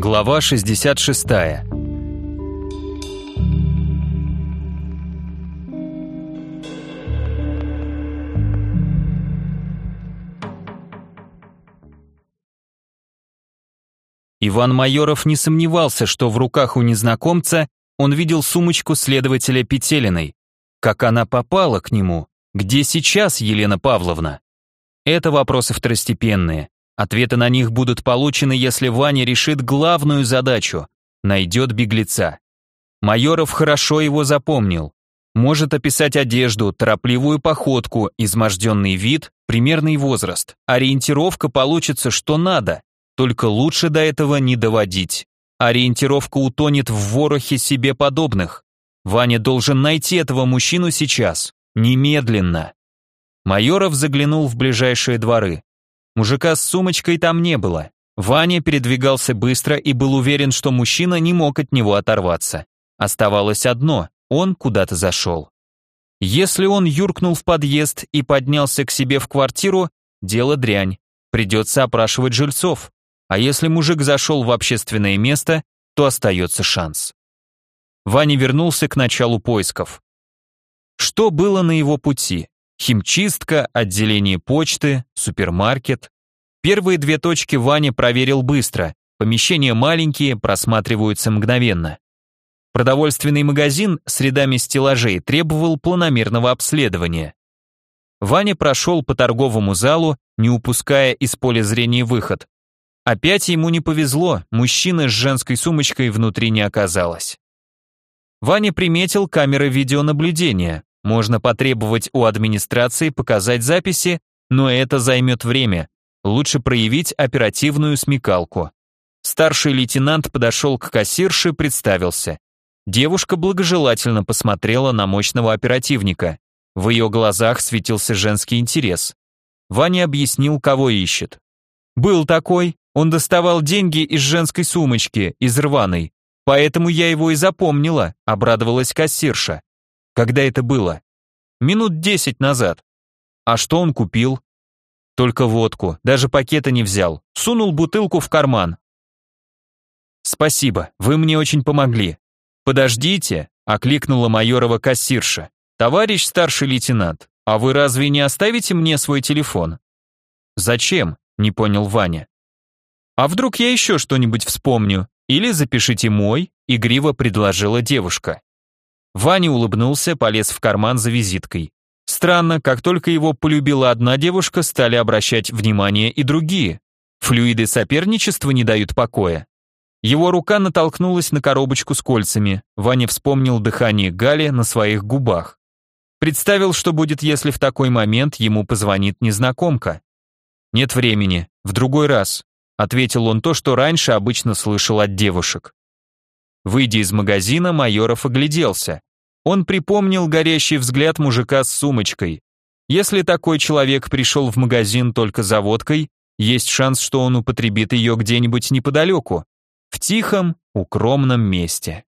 Глава 66. Иван Майоров не сомневался, что в руках у незнакомца он видел сумочку следователя Петелиной. Как она попала к нему? Где сейчас Елена Павловна? Это вопросы второстепенные. Ответы на них будут получены, если Ваня решит главную задачу – найдет беглеца. Майоров хорошо его запомнил. Может описать одежду, торопливую походку, изможденный вид, примерный возраст. Ориентировка получится что надо, только лучше до этого не доводить. Ориентировка утонет в ворохе себе подобных. Ваня должен найти этого мужчину сейчас, немедленно. Майоров заглянул в ближайшие дворы. Мужика с сумочкой там не было. Ваня передвигался быстро и был уверен, что мужчина не мог от него оторваться. Оставалось одно – он куда-то зашел. Если он юркнул в подъезд и поднялся к себе в квартиру, дело дрянь. Придется опрашивать жильцов. А если мужик зашел в общественное место, то остается шанс. Ваня вернулся к началу поисков. Что было на его пути? Химчистка, отделение почты, супермаркет. Первые две точки Ваня проверил быстро. Помещения маленькие, просматриваются мгновенно. Продовольственный магазин с рядами стеллажей требовал планомерного обследования. Ваня прошел по торговому залу, не упуская из поля зрения выход. Опять ему не повезло, мужчины с женской сумочкой внутри не оказалось. Ваня приметил камеры видеонаблюдения. Можно потребовать у администрации показать записи, но это займет время. Лучше проявить оперативную смекалку. Старший лейтенант подошел к кассирше, представился. Девушка благожелательно посмотрела на мощного оперативника. В ее глазах светился женский интерес. Ваня объяснил, кого ищет. «Был такой. Он доставал деньги из женской сумочки, из рваной. Поэтому я его и запомнила», — обрадовалась кассирша. Когда это было? Минут десять назад. А что он купил? Только водку, даже пакета не взял. Сунул бутылку в карман. Спасибо, вы мне очень помогли. Подождите, окликнула майорова кассирша. Товарищ старший лейтенант, а вы разве не оставите мне свой телефон? Зачем? Не понял Ваня. А вдруг я еще что-нибудь вспомню? Или запишите мой, игриво предложила девушка. Ваня улыбнулся, полез в карман за визиткой. Странно, как только его полюбила одна девушка, стали обращать внимание и другие. Флюиды соперничества не дают покоя. Его рука натолкнулась на коробочку с кольцами. Ваня вспомнил дыхание Гали на своих губах. Представил, что будет, если в такой момент ему позвонит незнакомка. «Нет времени, в другой раз», — ответил он то, что раньше обычно слышал от девушек. Выйдя из магазина, Майоров огляделся. Он припомнил горящий взгляд мужика с сумочкой. Если такой человек пришел в магазин только за водкой, есть шанс, что он употребит ее где-нибудь неподалеку, в тихом, укромном месте.